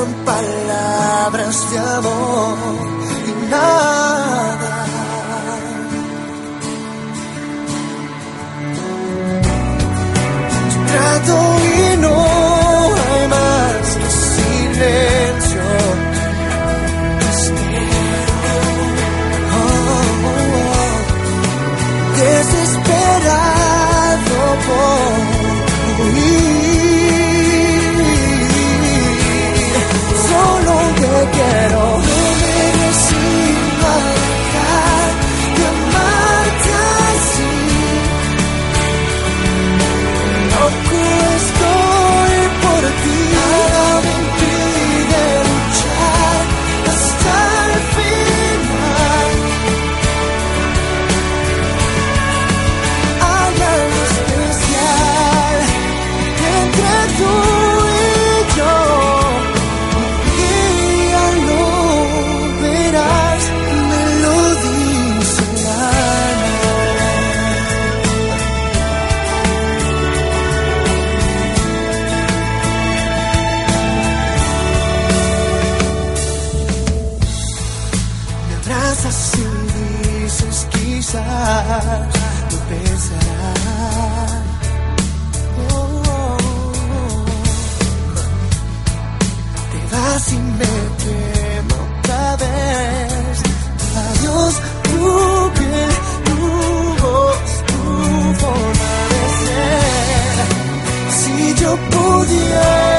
fue en palabras de amor y nada. Trato y no hay más que silencio. Oh, oh, oh, oh. Desesperado por es así, dices quizás, no pensarás. Oh, oh, oh. Te vas y me quemo otra vez. Adiós, tu piel, tu voz, tu forma de ser. Si yo pudiera.